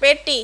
পেটি